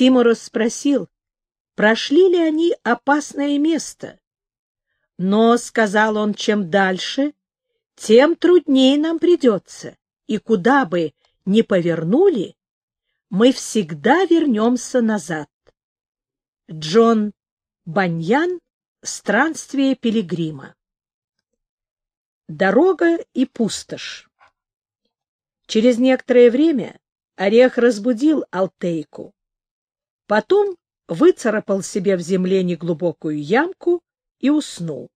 Тимурос спросил, прошли ли они опасное место. Но, — сказал он, — чем дальше, тем труднее нам придется, и куда бы ни повернули, мы всегда вернемся назад. Джон Баньян «Странствие пилигрима». Дорога и пустошь. Через некоторое время Орех разбудил Алтейку. Потом выцарапал себе в земле неглубокую ямку и уснул.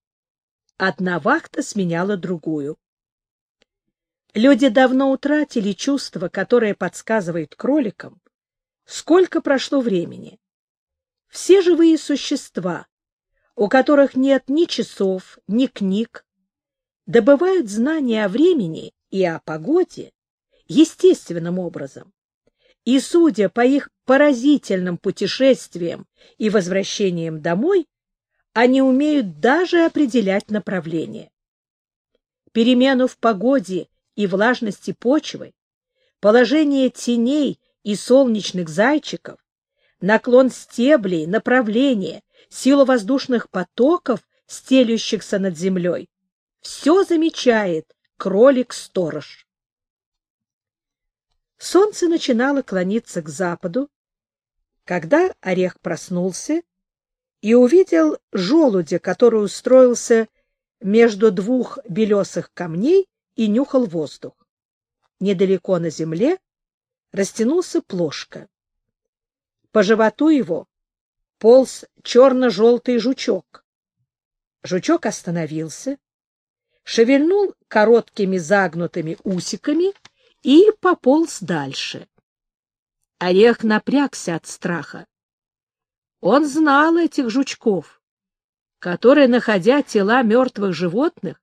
Одна вахта сменяла другую. Люди давно утратили чувство, которое подсказывает кроликам, сколько прошло времени. Все живые существа, у которых нет ни часов, ни книг, добывают знания о времени и о погоде естественным образом. И, судя по их поразительным путешествиям и возвращениям домой, они умеют даже определять направление. Перемену в погоде и влажности почвы, положение теней и солнечных зайчиков, наклон стеблей, направление, силу воздушных потоков, стелющихся над землей, все замечает кролик-сторож. Солнце начинало клониться к западу, когда орех проснулся и увидел желудя, который устроился между двух белесых камней и нюхал воздух. Недалеко на земле растянулся плошка. По животу его полз черно-желтый жучок. Жучок остановился, шевельнул короткими загнутыми усиками и пополз дальше. Орех напрягся от страха. Он знал этих жучков, которые, находя тела мертвых животных,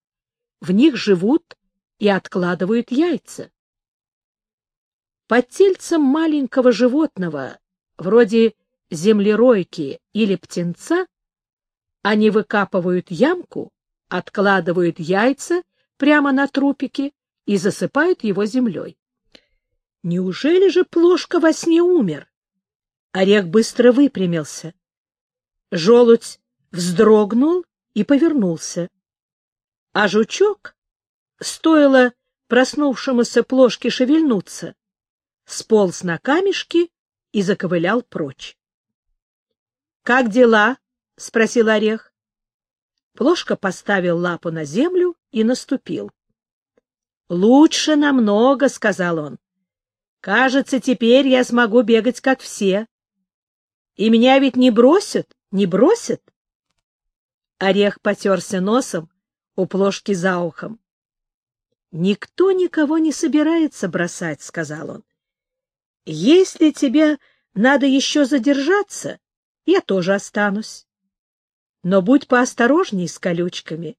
в них живут и откладывают яйца. Под тельцем маленького животного, вроде землеройки или птенца, они выкапывают ямку, откладывают яйца прямо на трупике и засыпают его землей. Неужели же Плошка во сне умер? Орех быстро выпрямился. Желудь вздрогнул и повернулся. А жучок, стоило проснувшемуся Плошке шевельнуться, сполз на камешки и заковылял прочь. — Как дела? — спросил Орех. Плошка поставил лапу на землю и наступил. — Лучше намного, — сказал он. — Кажется, теперь я смогу бегать, как все. И меня ведь не бросят, не бросят? Орех потерся носом у Плошки за ухом. — Никто никого не собирается бросать, — сказал он. — Если тебе надо еще задержаться, я тоже останусь. Но будь поосторожней с колючками.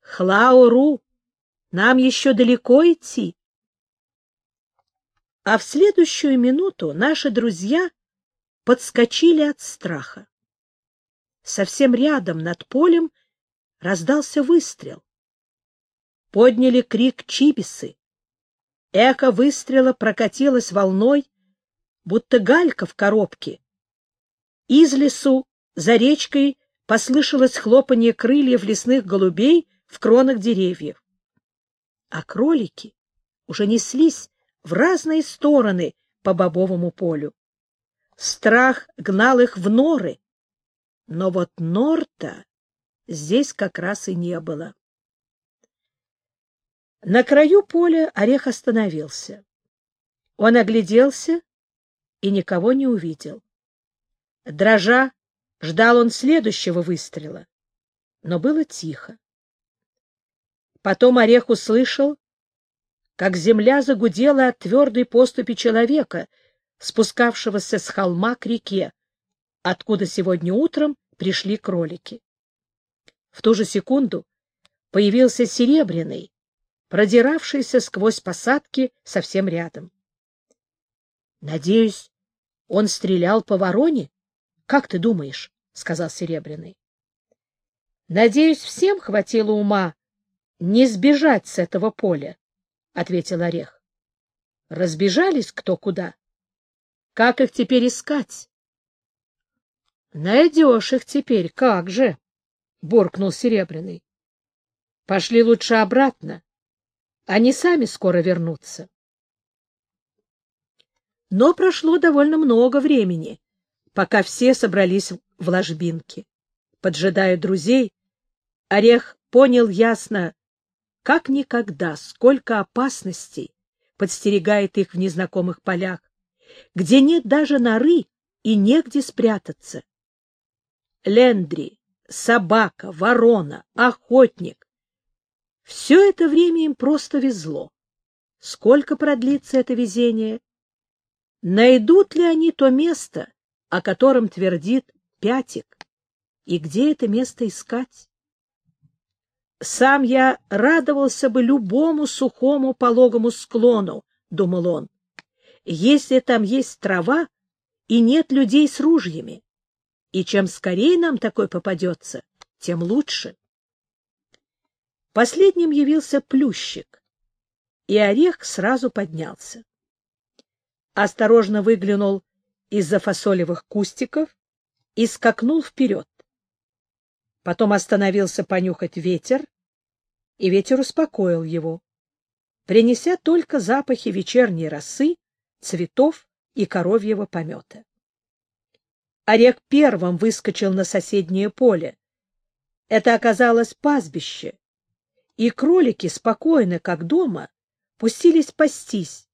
Хлауру, нам еще далеко идти. А в следующую минуту наши друзья подскочили от страха. Совсем рядом, над полем, раздался выстрел. Подняли крик чибисы. Эхо выстрела прокатилось волной, будто галька в коробке, из лесу, за речкой, послышалось хлопанье крыльев лесных голубей в кронах деревьев. А кролики уже неслись в разные стороны по бобовому полю. Страх гнал их в норы, но вот нор-то здесь как раз и не было. На краю поля орех остановился. Он огляделся и никого не увидел. Дрожа, ждал он следующего выстрела, но было тихо. Потом Орех услышал, как земля загудела от твердой поступи человека, спускавшегося с холма к реке, откуда сегодня утром пришли кролики. В ту же секунду появился серебряный, продиравшийся сквозь посадки совсем рядом. — Надеюсь, он стрелял по вороне? Как ты думаешь? — сказал Серебряный. — Надеюсь, всем хватило ума не сбежать с этого поля, — ответил Орех. — Разбежались кто куда. Как их теперь искать? — Найдешь их теперь, как же? — буркнул Серебряный. — Пошли лучше обратно. Они сами скоро вернутся. Но прошло довольно много времени, пока все собрались в ложбинке. Поджидая друзей, Орех понял ясно, как никогда, сколько опасностей подстерегает их в незнакомых полях, где нет даже норы и негде спрятаться. Лендри, собака, ворона, охотник — все это время им просто везло. Сколько продлится это везение? Найдут ли они то место, о котором твердит Пятик? И где это место искать? Сам я радовался бы любому сухому пологому склону, — думал он, — если там есть трава и нет людей с ружьями. И чем скорее нам такой попадется, тем лучше. Последним явился плющик, и орех сразу поднялся. Осторожно выглянул из-за фасолевых кустиков и скакнул вперед. Потом остановился понюхать ветер, и ветер успокоил его, принеся только запахи вечерней росы, цветов и коровьего помета. Орех первым выскочил на соседнее поле. Это оказалось пастбище, и кролики спокойно, как дома, пустились пастись,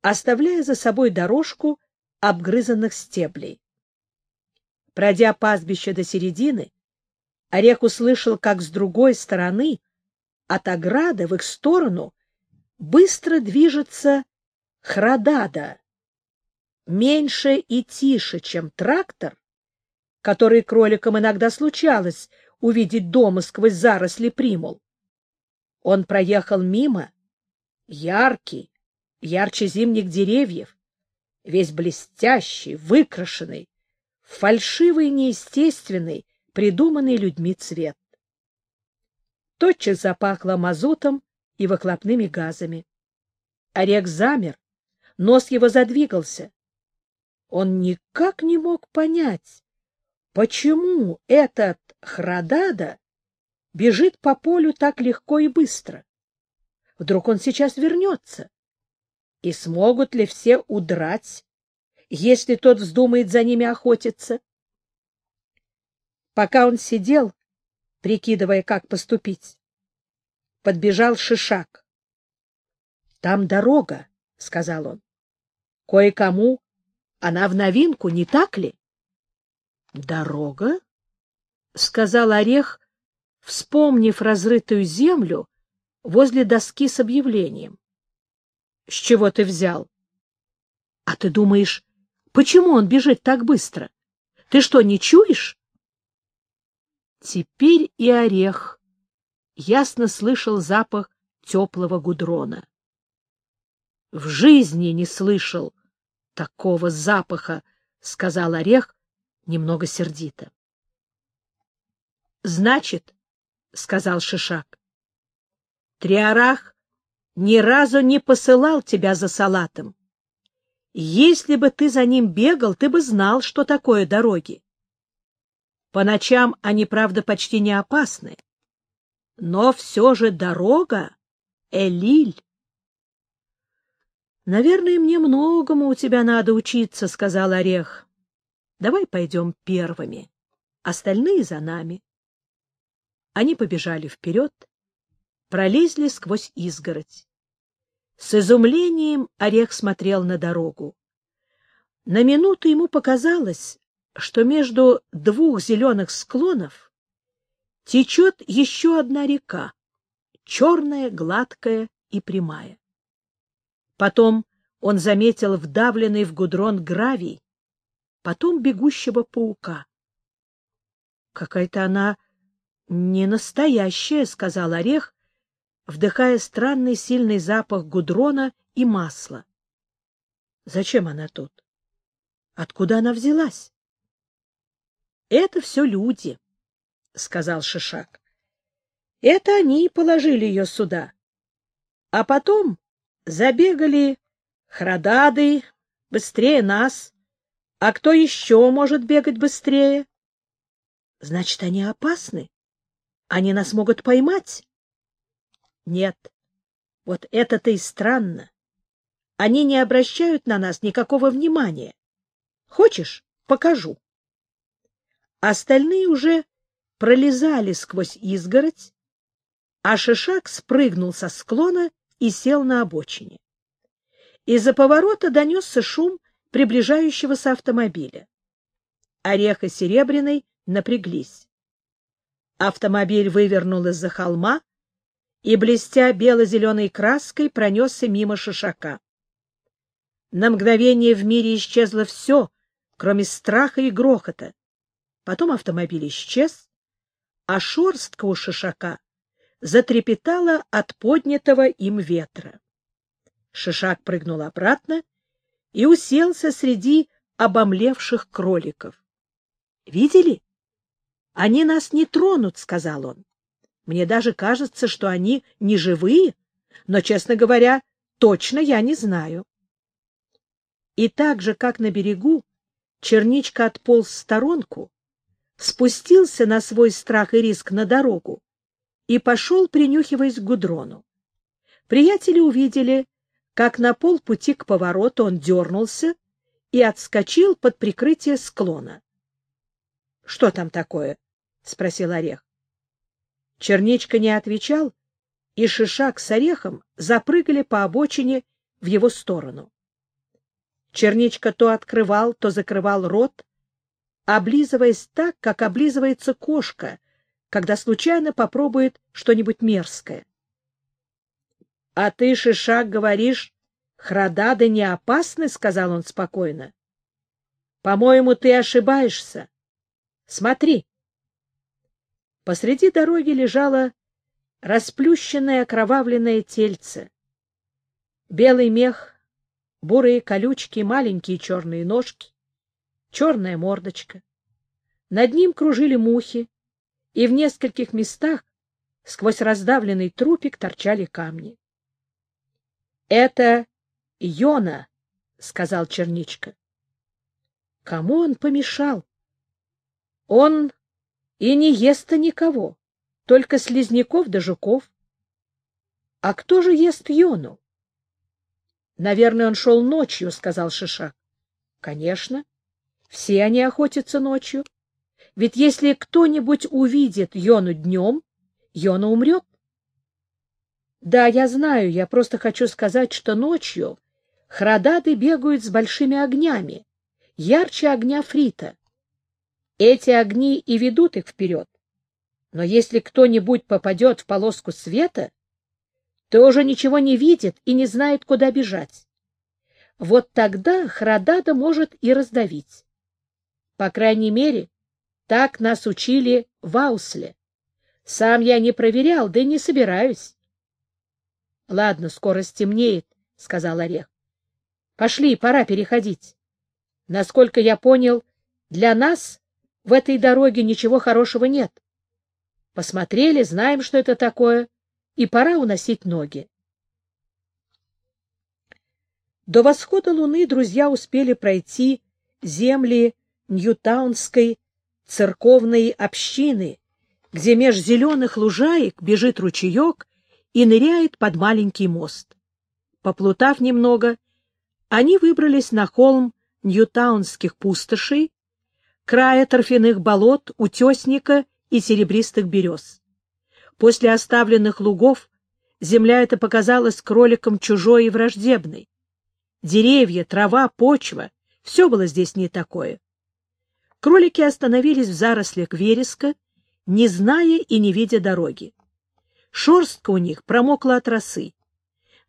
оставляя за собой дорожку обгрызанных стеблей. Пройдя пастбище до середины, Орех услышал, как с другой стороны, от ограды в их сторону, быстро движется Храдада, меньше и тише, чем трактор, который кроликам иногда случалось увидеть дома сквозь заросли примул. Он проехал мимо, яркий, ярче зимних деревьев, весь блестящий, выкрашенный, фальшивый неестественный, придуманный людьми цвет. Тотчас запахло мазутом и выхлопными газами. Орех замер, нос его задвигался. Он никак не мог понять, почему этот Храдада бежит по полю так легко и быстро. Вдруг он сейчас вернется? И смогут ли все удрать, если тот вздумает за ними охотиться? Пока он сидел, прикидывая, как поступить, подбежал Шишак. — Там дорога, — сказал он. — Кое-кому она в новинку, не так ли? — Дорога? — сказал Орех, вспомнив разрытую землю возле доски с объявлением. — С чего ты взял? — А ты думаешь, почему он бежит так быстро? Ты что, не чуешь? Теперь и Орех ясно слышал запах теплого гудрона. В жизни не слышал такого запаха, — сказал Орех немного сердито. — Значит, — сказал Шишак, — Триарах ни разу не посылал тебя за салатом. Если бы ты за ним бегал, ты бы знал, что такое дороги. По ночам они, правда, почти не опасны, но все же дорога — Элиль. Наверное, мне многому у тебя надо учиться, — сказал Орех. Давай пойдем первыми, остальные за нами. Они побежали вперед, пролезли сквозь изгородь. С изумлением Орех смотрел на дорогу. На минуту ему показалось, что между двух зеленых склонов течет еще одна река, черная, гладкая и прямая. Потом он заметил вдавленный в гудрон гравий, потом бегущего паука. — Какая-то она не настоящая, — сказал Орех, вдыхая странный сильный запах гудрона и масла. — Зачем она тут? Откуда она взялась? — Это все люди, — сказал Шишак. — Это они положили ее сюда. А потом забегали Храдады, быстрее нас. А кто еще может бегать быстрее? Значит, они опасны. Они нас могут поймать. Нет, вот это-то и странно. Они не обращают на нас никакого внимания. Хочешь, покажу. Остальные уже пролезали сквозь изгородь, а Шишак спрыгнул со склона и сел на обочине. Из-за поворота донесся шум приближающегося автомобиля. Орех и Серебряный напряглись. Автомобиль вывернул из-за холма и, блестя бело-зеленой краской, пронесся мимо Шишака. На мгновение в мире исчезло все, кроме страха и грохота. Потом автомобиль исчез, а шорстка у Шишака затрепетала от поднятого им ветра. Шишак прыгнул обратно и уселся среди обомлевших кроликов. — Видели? — Они нас не тронут, — сказал он. — Мне даже кажется, что они не живые, но, честно говоря, точно я не знаю. И так же, как на берегу, черничка отполз в сторонку, спустился на свой страх и риск на дорогу и пошел, принюхиваясь к гудрону. Приятели увидели, как на полпути к повороту он дернулся и отскочил под прикрытие склона. — Что там такое? — спросил Орех. Черничка не отвечал, и Шишак с Орехом запрыгали по обочине в его сторону. Черничка то открывал, то закрывал рот, облизываясь так, как облизывается кошка, когда случайно попробует что-нибудь мерзкое. — А ты, Шишак, говоришь, храдады не опасны, — сказал он спокойно. — По-моему, ты ошибаешься. Смотри. Посреди дороги лежало расплющенное окровавленное тельце. Белый мех, бурые колючки, маленькие черные ножки черная мордочка. Над ним кружили мухи, и в нескольких местах сквозь раздавленный трупик торчали камни. — Это Йона, — сказал Черничка. — Кому он помешал? Он и не ест-то никого, только слизняков да жуков. А кто же ест Йону? — Наверное, он шел ночью, — сказал Шишак. — Конечно. Все они охотятся ночью. Ведь если кто-нибудь увидит Йону днем, Йона умрет. Да, я знаю, я просто хочу сказать, что ночью храдады бегают с большими огнями, ярче огня фрита. Эти огни и ведут их вперед. Но если кто-нибудь попадет в полоску света, то уже ничего не видит и не знает, куда бежать. Вот тогда Храдада может и раздавить. По крайней мере, так нас учили в Аусле. Сам я не проверял, да и не собираюсь. — Ладно, скоро стемнеет, — сказал Орех. — Пошли, пора переходить. Насколько я понял, для нас в этой дороге ничего хорошего нет. Посмотрели, знаем, что это такое, и пора уносить ноги. До восхода луны друзья успели пройти земли Ньютаунской церковной общины, где меж зеленых лужаек бежит ручеек и ныряет под маленький мост. Поплутав немного, они выбрались на холм Ньютаунских пустошей, края торфяных болот, утесника и серебристых берез. После оставленных лугов земля эта показалась кроликам чужой и враждебной. Деревья, трава, почва — все было здесь не такое. Кролики остановились в зарослях вереска, не зная и не видя дороги. Шерстка у них промокла от росы.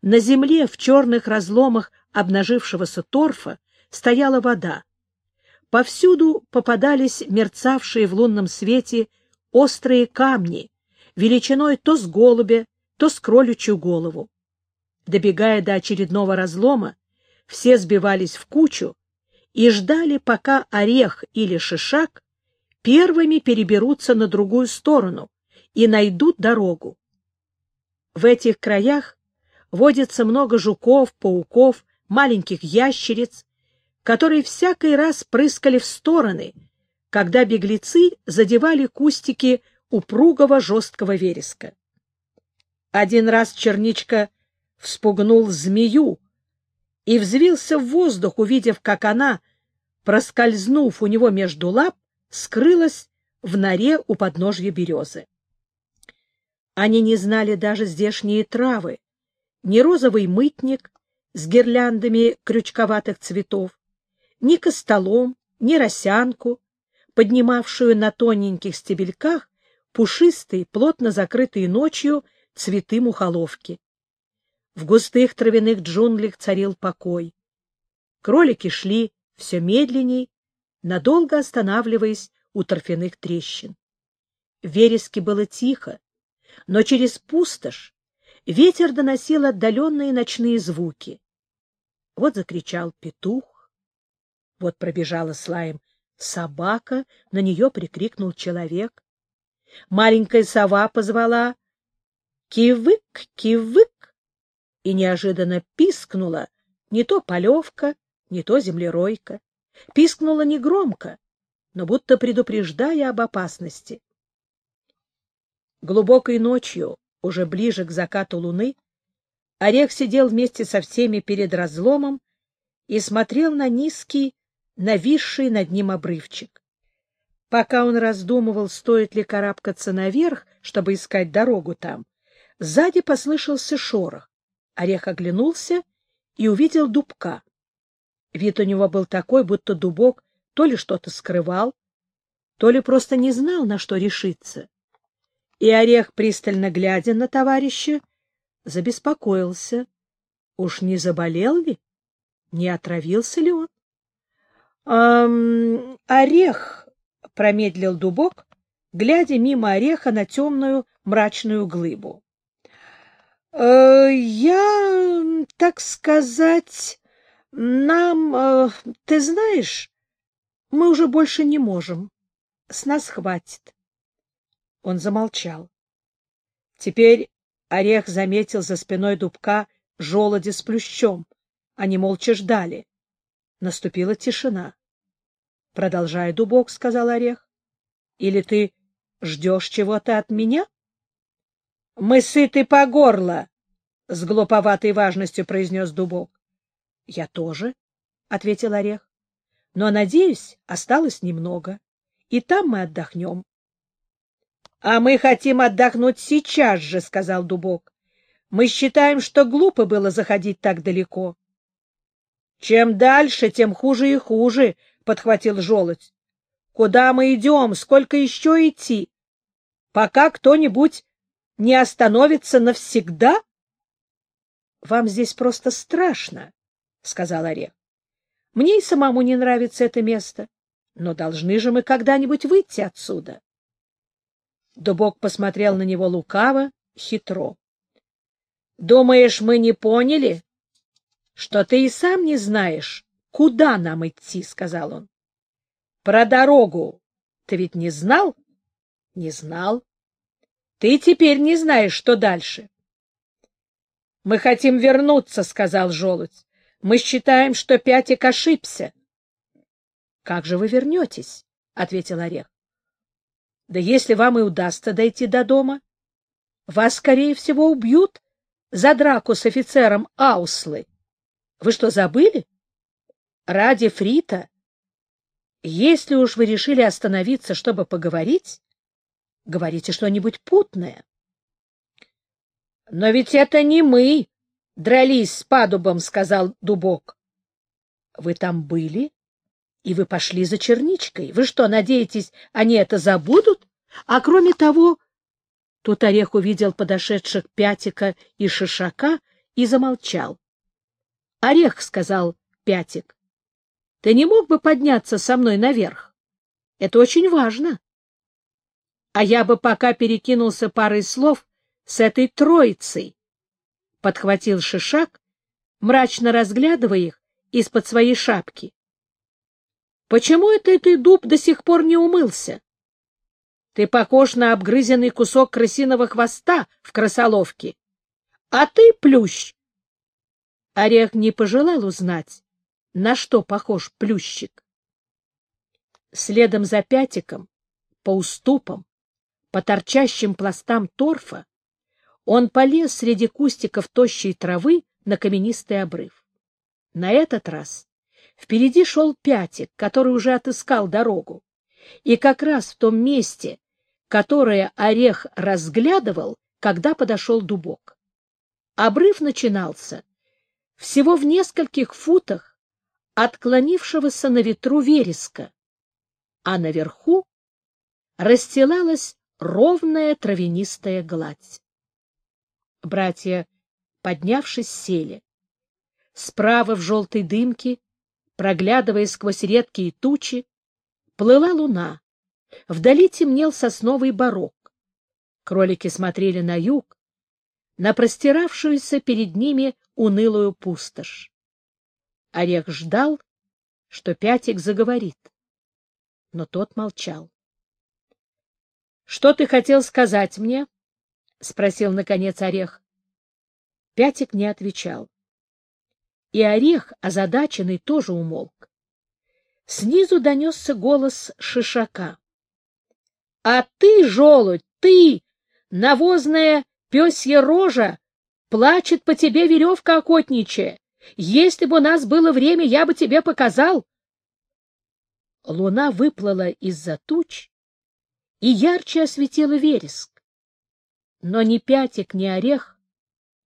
На земле в черных разломах обнажившегося торфа стояла вода. Повсюду попадались мерцавшие в лунном свете острые камни, величиной то с голубя, то с кроличью голову. Добегая до очередного разлома, все сбивались в кучу и ждали, пока орех или шишак первыми переберутся на другую сторону и найдут дорогу. В этих краях водится много жуков, пауков, маленьких ящериц, которые всякий раз прыскали в стороны, когда беглецы задевали кустики упругого жесткого вереска. Один раз черничка вспугнул змею и взвился в воздух, увидев, как она, проскользнув у него между лап, скрылась в норе у подножья березы. Они не знали даже здешние травы, ни розовый мытник с гирляндами крючковатых цветов, ни костолом, ни росянку, поднимавшую на тоненьких стебельках пушистые, плотно закрытые ночью цветы мухоловки. В густых травяных джунглях царил покой. Кролики шли все медленней, надолго останавливаясь у торфяных трещин. В вереске было тихо, но через пустошь ветер доносил отдаленные ночные звуки. Вот закричал петух, вот пробежала слаем собака, на нее прикрикнул человек. Маленькая сова позвала «Кивык, кивык!» И неожиданно пискнула не то полевка, не то землеройка. Пискнула негромко, но будто предупреждая об опасности. Глубокой ночью, уже ближе к закату луны, Орех сидел вместе со всеми перед разломом и смотрел на низкий, нависший над ним обрывчик. Пока он раздумывал, стоит ли карабкаться наверх, чтобы искать дорогу там, сзади послышался шорох. Орех оглянулся и увидел дубка. Вид у него был такой, будто дубок то ли что-то скрывал, то ли просто не знал, на что решиться. И Орех, пристально глядя на товарища, забеспокоился. Уж не заболел ли? Не отравился ли он? «Эм, орех, — промедлил дубок, глядя мимо ореха на темную мрачную глыбу. «Э, — Я, так сказать, нам, э, ты знаешь, мы уже больше не можем. С нас хватит. Он замолчал. Теперь орех заметил за спиной дубка желуди с плющом. Они молча ждали. Наступила тишина. — Продолжай, дубок, — сказал орех. — Или ты ждешь чего-то от меня? — Мы сыты по горло, — с глуповатой важностью произнес дубок. — Я тоже, — ответил орех. — Но, надеюсь, осталось немного, и там мы отдохнем. — А мы хотим отдохнуть сейчас же, — сказал дубок. — Мы считаем, что глупо было заходить так далеко. Чем дальше, тем хуже и хуже, — подхватил желудь. — Куда мы идем? Сколько еще идти? Пока кто-нибудь не остановится навсегда? — Вам здесь просто страшно, — сказал Орех. — Мне и самому не нравится это место, но должны же мы когда-нибудь выйти отсюда. Дубок посмотрел на него лукаво, хитро. — Думаешь, мы не поняли? что ты и сам не знаешь, куда нам идти, — сказал он. — Про дорогу ты ведь не знал? — Не знал. — Ты теперь не знаешь, что дальше. — Мы хотим вернуться, — сказал желудь. — Мы считаем, что Пятик ошибся. — Как же вы вернетесь? — ответил Орех. — Да если вам и удастся дойти до дома, вас, скорее всего, убьют за драку с офицером Ауслы. Вы что, забыли? Ради Фрита? Если уж вы решили остановиться, чтобы поговорить, говорите что-нибудь путное. — Но ведь это не мы дрались с падубом, — сказал Дубок. — Вы там были, и вы пошли за черничкой. Вы что, надеетесь, они это забудут? А кроме того... Тут Орех увидел подошедших Пятика и Шишака и замолчал. Орех, — сказал Пятик, — ты не мог бы подняться со мной наверх? Это очень важно. А я бы пока перекинулся парой слов с этой троицей, — подхватил Шишак, мрачно разглядывая их из-под своей шапки. — Почему это ты, дуб, до сих пор не умылся? Ты похож на обгрызенный кусок крысиного хвоста в красоловке. А ты, плющ, Орех не пожелал узнать, на что похож плющик? Следом за пятиком, по уступам, по торчащим пластам торфа, он полез среди кустиков тощей травы на каменистый обрыв. На этот раз впереди шел пятик, который уже отыскал дорогу, и как раз в том месте, которое орех разглядывал, когда подошел дубок. Обрыв начинался всего в нескольких футах отклонившегося на ветру вереска, а наверху расстилалась ровная травянистая гладь. Братья, поднявшись, сели. Справа в желтой дымке, проглядывая сквозь редкие тучи, плыла луна. Вдали темнел сосновый барок. Кролики смотрели на юг, на простиравшуюся перед ними унылую пустошь. Орех ждал, что Пятик заговорит, но тот молчал. — Что ты хотел сказать мне? — спросил, наконец, Орех. Пятик не отвечал. И Орех, озадаченный, тоже умолк. Снизу донесся голос Шишака. — А ты, желудь, ты, навозная пёсья рожа, плачет по тебе веревка охотничья. Если бы у нас было время, я бы тебе показал. Луна выплыла из-за туч и ярче осветила вереск. Но ни Пятик, ни Орех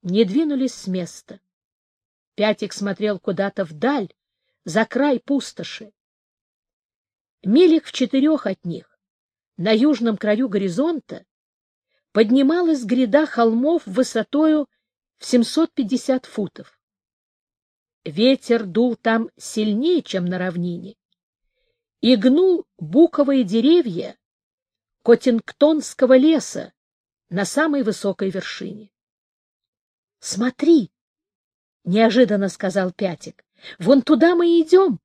не двинулись с места. Пятик смотрел куда-то вдаль, за край пустоши. Милях в четырех от них, на южном краю горизонта, поднималась гряда холмов высотою в 750 футов. Ветер дул там сильнее, чем на равнине, и гнул буковые деревья Котингтонского леса на самой высокой вершине. — Смотри! — неожиданно сказал Пятик. — Вон туда мы идем.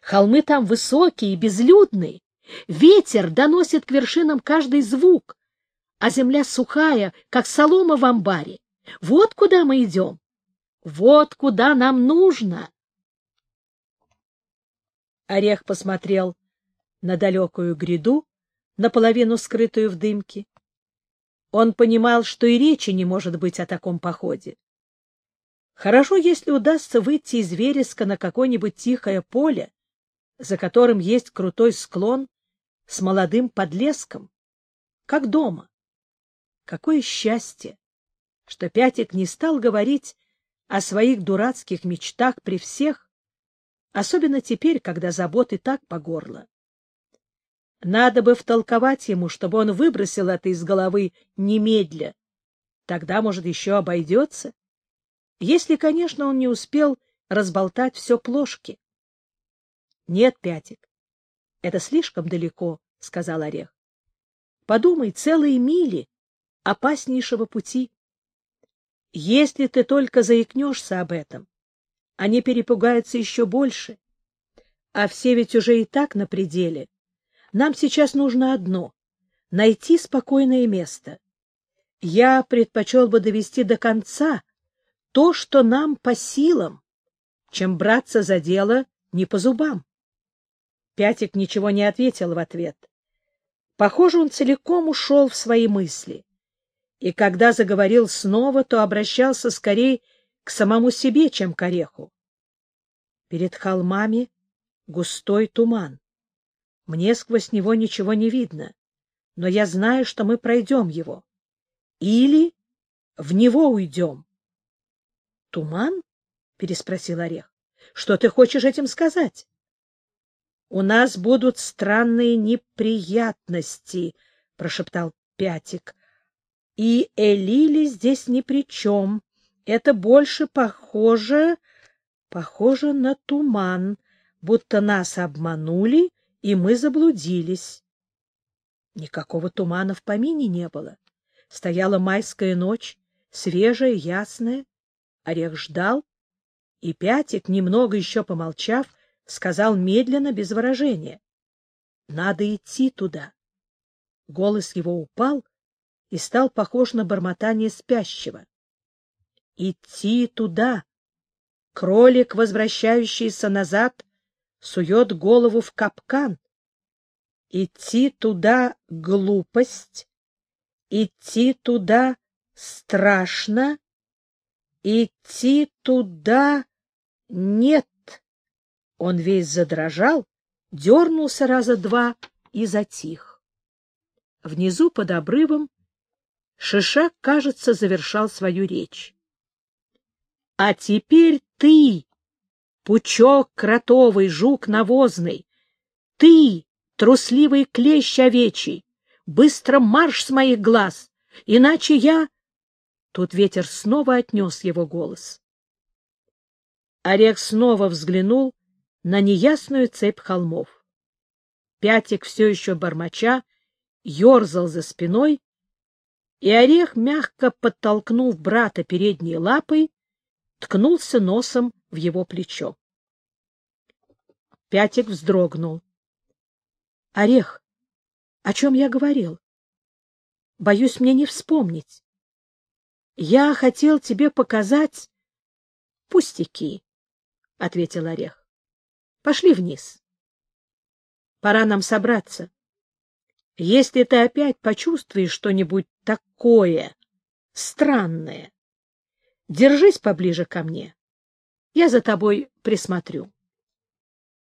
Холмы там высокие и безлюдные. Ветер доносит к вершинам каждый звук, а земля сухая, как солома в амбаре. Вот куда мы идем. Вот куда нам нужно. Орех посмотрел на далекую гряду, наполовину скрытую в дымке. Он понимал, что и речи не может быть о таком походе. Хорошо, если удастся выйти из вереска на какое-нибудь тихое поле, за которым есть крутой склон с молодым подлеском, как дома. Какое счастье, что Пятик не стал говорить о своих дурацких мечтах при всех, особенно теперь, когда заботы так по горло. Надо бы втолковать ему, чтобы он выбросил это из головы немедля. Тогда, может, еще обойдется. Если, конечно, он не успел разболтать все плошки. — Нет, Пятик, это слишком далеко, — сказал Орех. — Подумай, целые мили опаснейшего пути. Если ты только заикнешься об этом, они перепугаются еще больше. А все ведь уже и так на пределе. Нам сейчас нужно одно — найти спокойное место. Я предпочел бы довести до конца то, что нам по силам, чем браться за дело не по зубам. Пятик ничего не ответил в ответ. Похоже, он целиком ушел в свои мысли и когда заговорил снова, то обращался скорее к самому себе, чем к ореху. Перед холмами густой туман. Мне сквозь него ничего не видно, но я знаю, что мы пройдем его. Или в него уйдем. — Туман? — переспросил Орех. — Что ты хочешь этим сказать? — У нас будут странные неприятности, — прошептал Пятик. И Элили здесь ни при чем. Это больше похоже... похоже на туман, будто нас обманули, и мы заблудились. Никакого тумана в помине не было. Стояла майская ночь, свежая, ясная. Орех ждал, и Пятик, немного еще помолчав, сказал медленно, без выражения. — Надо идти туда. Голос его упал, и стал похож на бормотание спящего. Идти туда, Кролик, возвращающийся назад, сует голову в капкан. Идти туда — глупость, идти туда — страшно, идти туда — нет. Он весь задрожал, дернулся раза два и затих. Внизу под обрывом Шишак, кажется, завершал свою речь. — А теперь ты, пучок кротовый, жук навозный, ты, трусливый клещ овечий, быстро марш с моих глаз, иначе я... Тут ветер снова отнес его голос. Орех снова взглянул на неясную цепь холмов. Пятик, все еще бормоча, ерзал за спиной, и орех, мягко подтолкнув брата передней лапой, ткнулся носом в его плечо. Пятик вздрогнул. — Орех, о чем я говорил? Боюсь мне не вспомнить. Я хотел тебе показать пустяки, — ответил Орех. — Пошли вниз. Пора нам собраться. Если ты опять почувствуешь что-нибудь такое странное, держись поближе ко мне. Я за тобой присмотрю.